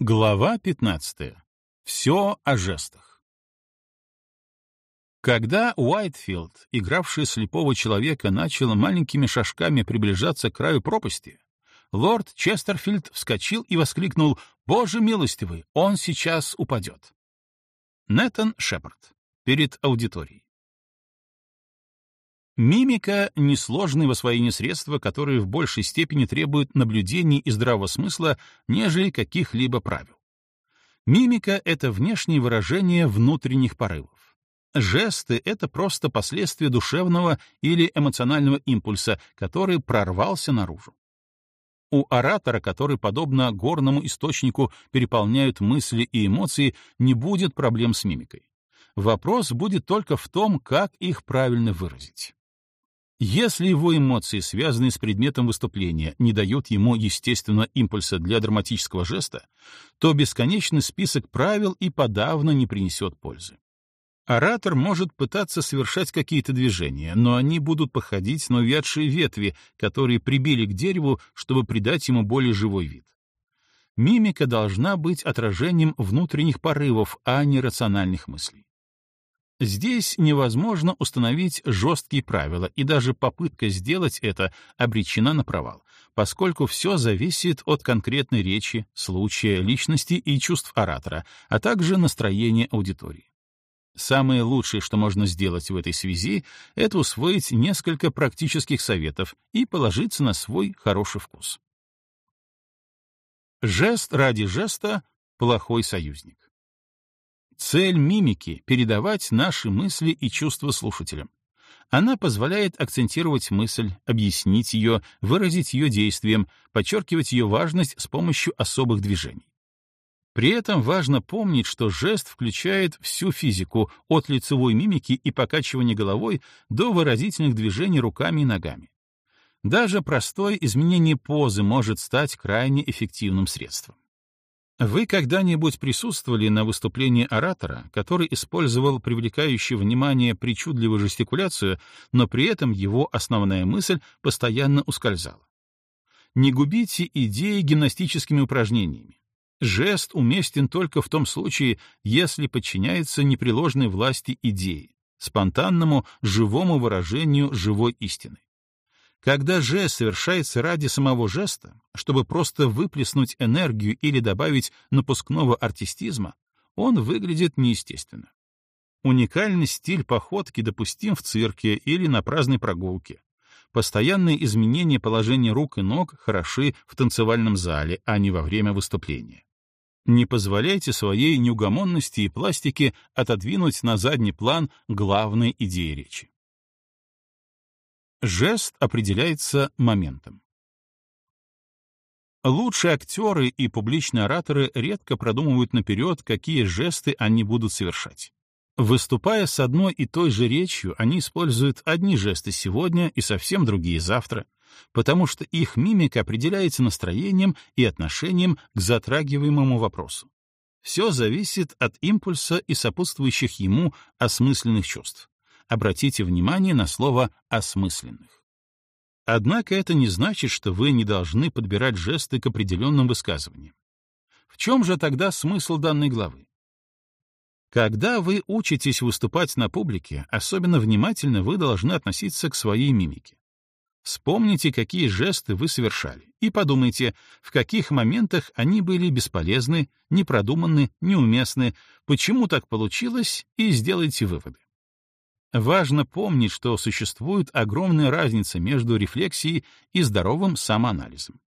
Глава 15. Все о жестах. Когда Уайтфилд, игравший слепого человека, начал маленькими шажками приближаться к краю пропасти, лорд Честерфилд вскочил и воскликнул «Боже милостивый, он сейчас упадет!» Нэтан Шепард. Перед аудиторией. Мимика — несложное в освоении средства, которое в большей степени требует наблюдений и здравого смысла, нежели каких-либо правил. Мимика — это внешнее выражение внутренних порывов. Жесты — это просто последствия душевного или эмоционального импульса, который прорвался наружу. У оратора, который, подобно горному источнику, переполняют мысли и эмоции, не будет проблем с мимикой. Вопрос будет только в том, как их правильно выразить. Если его эмоции, связанные с предметом выступления, не дают ему естественного импульса для драматического жеста, то бесконечный список правил и подавно не принесет пользы. Оратор может пытаться совершать какие-то движения, но они будут походить на увядшие ветви, которые прибили к дереву, чтобы придать ему более живой вид. Мимика должна быть отражением внутренних порывов, а не рациональных мыслей. Здесь невозможно установить жесткие правила, и даже попытка сделать это обречена на провал, поскольку все зависит от конкретной речи, случая, личности и чувств оратора, а также настроения аудитории. Самое лучшее, что можно сделать в этой связи, это усвоить несколько практических советов и положиться на свой хороший вкус. Жест ради жеста — плохой союзник. Цель мимики — передавать наши мысли и чувства слушателям. Она позволяет акцентировать мысль, объяснить ее, выразить ее действием, подчеркивать ее важность с помощью особых движений. При этом важно помнить, что жест включает всю физику, от лицевой мимики и покачивания головой до выразительных движений руками и ногами. Даже простое изменение позы может стать крайне эффективным средством. Вы когда-нибудь присутствовали на выступлении оратора, который использовал привлекающую внимание причудливую жестикуляцию, но при этом его основная мысль постоянно ускользала? Не губите идеи гимнастическими упражнениями. Жест уместен только в том случае, если подчиняется непреложной власти идеи, спонтанному, живому выражению живой истины. Когда жест совершается ради самого жеста, чтобы просто выплеснуть энергию или добавить напускного артистизма, он выглядит неестественно. Уникальный стиль походки допустим в цирке или на праздной прогулке. Постоянные изменения положения рук и ног хороши в танцевальном зале, а не во время выступления. Не позволяйте своей неугомонности и пластике отодвинуть на задний план главной идеи речи. Жест определяется моментом. Лучшие актеры и публичные ораторы редко продумывают наперед, какие жесты они будут совершать. Выступая с одной и той же речью, они используют одни жесты сегодня и совсем другие завтра, потому что их мимика определяется настроением и отношением к затрагиваемому вопросу. Все зависит от импульса и сопутствующих ему осмысленных чувств обратите внимание на слово «осмысленных». Однако это не значит, что вы не должны подбирать жесты к определенным высказываниям. В чем же тогда смысл данной главы? Когда вы учитесь выступать на публике, особенно внимательно вы должны относиться к своей мимике. Вспомните, какие жесты вы совершали, и подумайте, в каких моментах они были бесполезны, непродуманны, неуместны, почему так получилось, и сделайте выводы. Важно помнить, что существует огромная разница между рефлексией и здоровым самоанализом.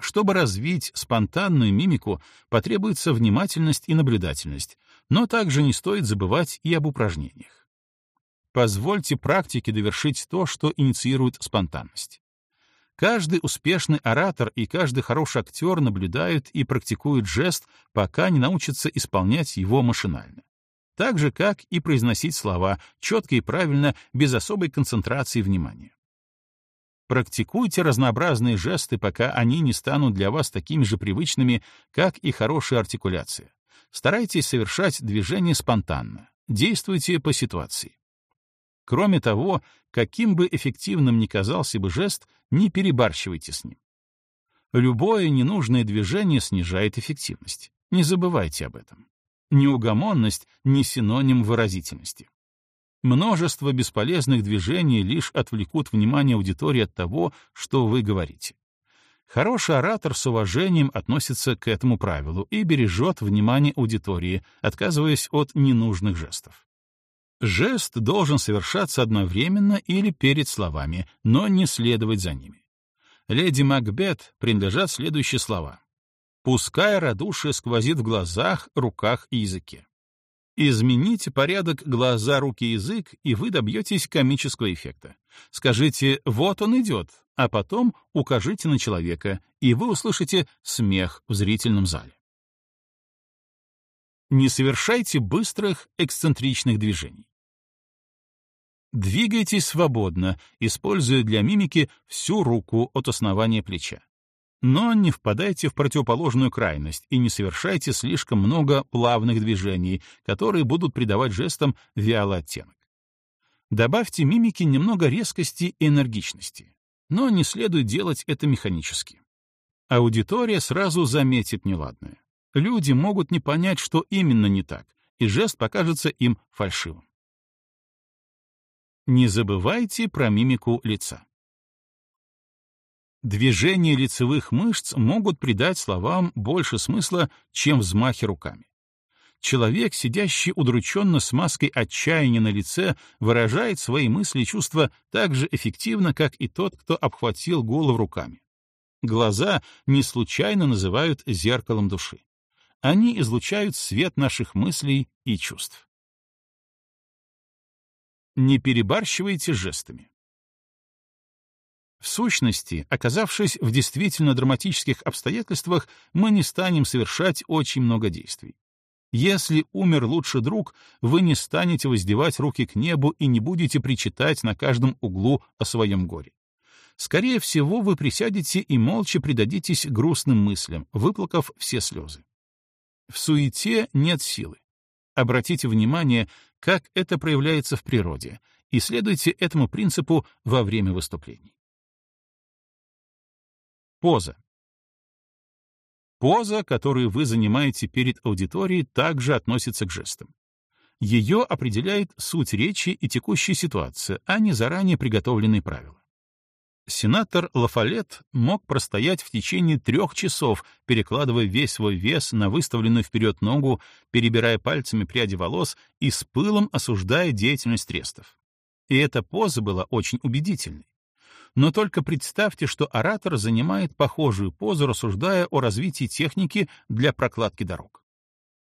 Чтобы развить спонтанную мимику, потребуется внимательность и наблюдательность, но также не стоит забывать и об упражнениях. Позвольте практике довершить то, что инициирует спонтанность. Каждый успешный оратор и каждый хороший актер наблюдают и практикуют жест, пока не научатся исполнять его машинально так же, как и произносить слова четко и правильно, без особой концентрации внимания. Практикуйте разнообразные жесты, пока они не станут для вас такими же привычными, как и хорошая артикуляция. Старайтесь совершать движения спонтанно, действуйте по ситуации. Кроме того, каким бы эффективным ни казался бы жест, не перебарщивайте с ним. Любое ненужное движение снижает эффективность. Не забывайте об этом. Неугомонность — не синоним выразительности. Множество бесполезных движений лишь отвлекут внимание аудитории от того, что вы говорите. Хороший оратор с уважением относится к этому правилу и бережет внимание аудитории, отказываясь от ненужных жестов. Жест должен совершаться одновременно или перед словами, но не следовать за ними. Леди Макбет принадлежат следующие слова. «Пускай радушие сквозит в глазах, руках и языке». Измените порядок глаза, руки, язык, и вы добьетесь комического эффекта. Скажите «вот он идет», а потом укажите на человека, и вы услышите смех в зрительном зале. Не совершайте быстрых эксцентричных движений. Двигайтесь свободно, используя для мимики всю руку от основания плеча. Но не впадайте в противоположную крайность и не совершайте слишком много плавных движений, которые будут придавать жестам вялый оттенок. Добавьте мимике немного резкости и энергичности, но не следует делать это механически. Аудитория сразу заметит неладное. Люди могут не понять, что именно не так, и жест покажется им фальшивым. Не забывайте про мимику лица. Движения лицевых мышц могут придать словам больше смысла, чем взмахи руками. Человек, сидящий удрученно с маской отчаяния на лице, выражает свои мысли и чувства так же эффективно, как и тот, кто обхватил голову руками. Глаза не случайно называют зеркалом души. Они излучают свет наших мыслей и чувств. Не перебарщивайте жестами. Сущности, оказавшись в действительно драматических обстоятельствах, мы не станем совершать очень много действий. Если умер лучший друг, вы не станете воздевать руки к небу и не будете причитать на каждом углу о своем горе. Скорее всего, вы присядете и молча предадитесь грустным мыслям, выплакав все слезы. В суете нет силы. Обратите внимание, как это проявляется в природе, и следуйте этому принципу во время выступлений. Поза. Поза, которую вы занимаете перед аудиторией, также относится к жестам. Ее определяет суть речи и текущая ситуация, а не заранее приготовленные правила. Сенатор Лафалет мог простоять в течение трех часов, перекладывая весь свой вес на выставленную вперед ногу, перебирая пальцами пряди волос и с пылом осуждая деятельность трестов. И эта поза была очень убедительной. Но только представьте, что оратор занимает похожую позу, рассуждая о развитии техники для прокладки дорог.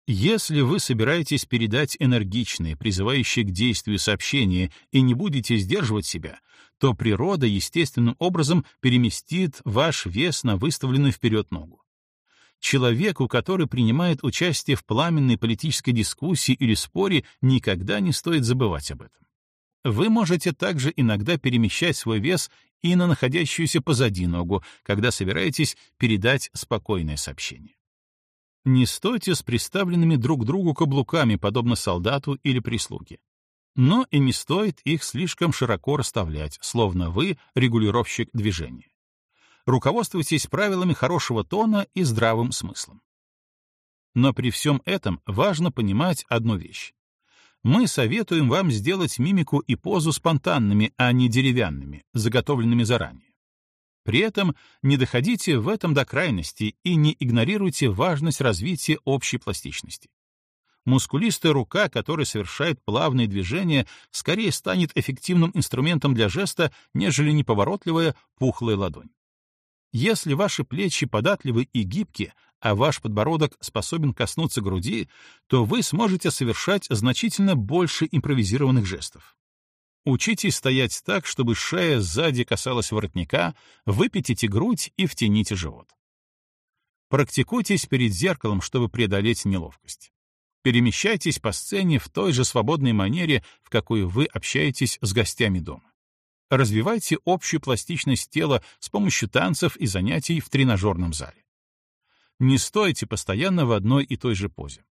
Если вы собираетесь передать энергичные, призывающие к действию сообщения и не будете сдерживать себя, то природа естественным образом переместит ваш вес на выставленную вперед ногу. Человеку, который принимает участие в пламенной политической дискуссии или споре, никогда не стоит забывать об этом. Вы можете также иногда перемещать свой вес и на находящуюся позади ногу, когда собираетесь передать спокойное сообщение. Не стойте с приставленными друг к другу каблуками, подобно солдату или прислуге. Но и не стоит их слишком широко расставлять, словно вы регулировщик движения. Руководствуйтесь правилами хорошего тона и здравым смыслом. Но при всем этом важно понимать одну вещь мы советуем вам сделать мимику и позу спонтанными, а не деревянными, заготовленными заранее. При этом не доходите в этом до крайности и не игнорируйте важность развития общей пластичности. Мускулистая рука, которая совершает плавные движения, скорее станет эффективным инструментом для жеста, нежели неповоротливая пухлая ладонь. Если ваши плечи податливы и гибкие, а ваш подбородок способен коснуться груди, то вы сможете совершать значительно больше импровизированных жестов. Учитесь стоять так, чтобы шея сзади касалась воротника, выпятите грудь и втяните живот. Практикуйтесь перед зеркалом, чтобы преодолеть неловкость. Перемещайтесь по сцене в той же свободной манере, в какой вы общаетесь с гостями дома. Развивайте общую пластичность тела с помощью танцев и занятий в тренажерном зале. Не стойте постоянно в одной и той же позе.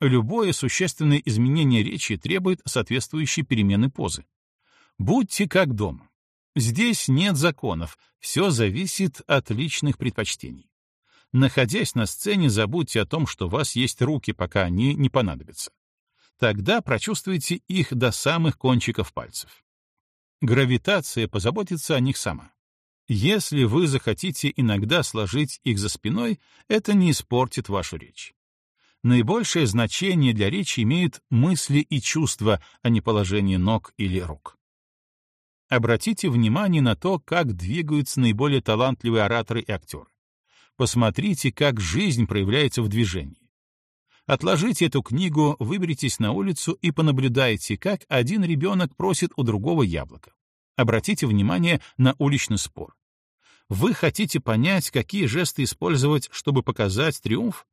Любое существенное изменение речи требует соответствующей перемены позы. Будьте как дома. Здесь нет законов, все зависит от личных предпочтений. Находясь на сцене, забудьте о том, что у вас есть руки, пока они не понадобятся. Тогда прочувствуйте их до самых кончиков пальцев. Гравитация позаботится о них сама. Если вы захотите иногда сложить их за спиной, это не испортит вашу речь. Наибольшее значение для речи имеют мысли и чувства, а не положение ног или рук. Обратите внимание на то, как двигаются наиболее талантливые ораторы и актеры. Посмотрите, как жизнь проявляется в движении. Отложите эту книгу, выберитесь на улицу и понаблюдайте, как один ребенок просит у другого яблоко. Обратите внимание на уличный спор. Вы хотите понять, какие жесты использовать, чтобы показать триумф?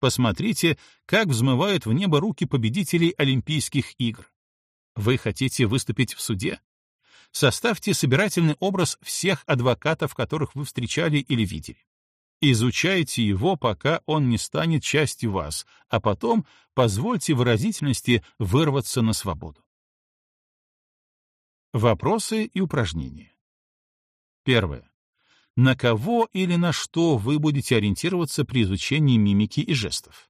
Посмотрите, как взмывают в небо руки победителей Олимпийских игр. Вы хотите выступить в суде? Составьте собирательный образ всех адвокатов, которых вы встречали или видели. Изучайте его, пока он не станет частью вас, а потом позвольте выразительности вырваться на свободу. Вопросы и упражнения. Первое. На кого или на что вы будете ориентироваться при изучении мимики и жестов?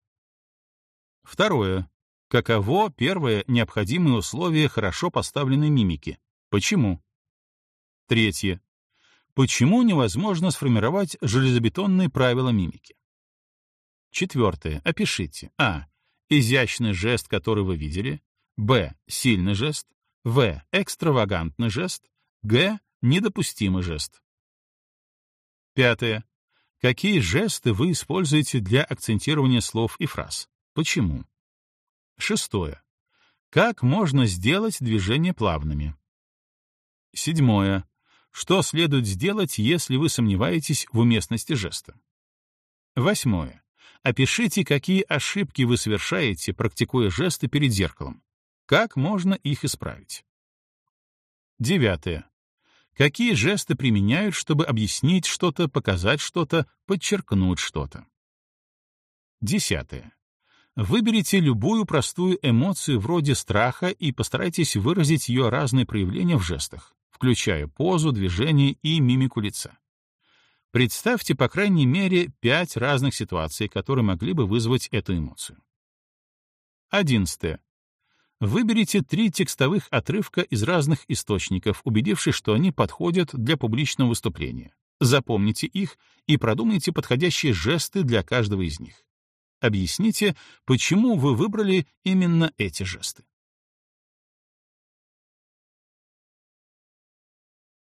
Второе. Каково первое необходимое условие хорошо поставленной мимики? Почему? Третье. Почему невозможно сформировать железобетонные правила мимики? Четвертое. Опишите. А. Изящный жест, который вы видели. Б. Сильный жест. В. Экстравагантный жест. Г. Недопустимый жест. Пятое. Какие жесты вы используете для акцентирования слов и фраз? Почему? Шестое. Как можно сделать движения плавными? Седьмое. Что следует сделать, если вы сомневаетесь в уместности жеста? Восьмое. Опишите, какие ошибки вы совершаете, практикуя жесты перед зеркалом. Как можно их исправить? Девятое. Какие жесты применяют, чтобы объяснить что-то, показать что-то, подчеркнуть что-то? Десятое. Выберите любую простую эмоцию вроде страха и постарайтесь выразить ее разные проявления в жестах, включая позу, движение и мимику лица. Представьте, по крайней мере, пять разных ситуаций, которые могли бы вызвать эту эмоцию. Одиннадцатое. Выберите три текстовых отрывка из разных источников, убедившись, что они подходят для публичного выступления. Запомните их и продумайте подходящие жесты для каждого из них. Объясните, почему вы выбрали именно эти жесты.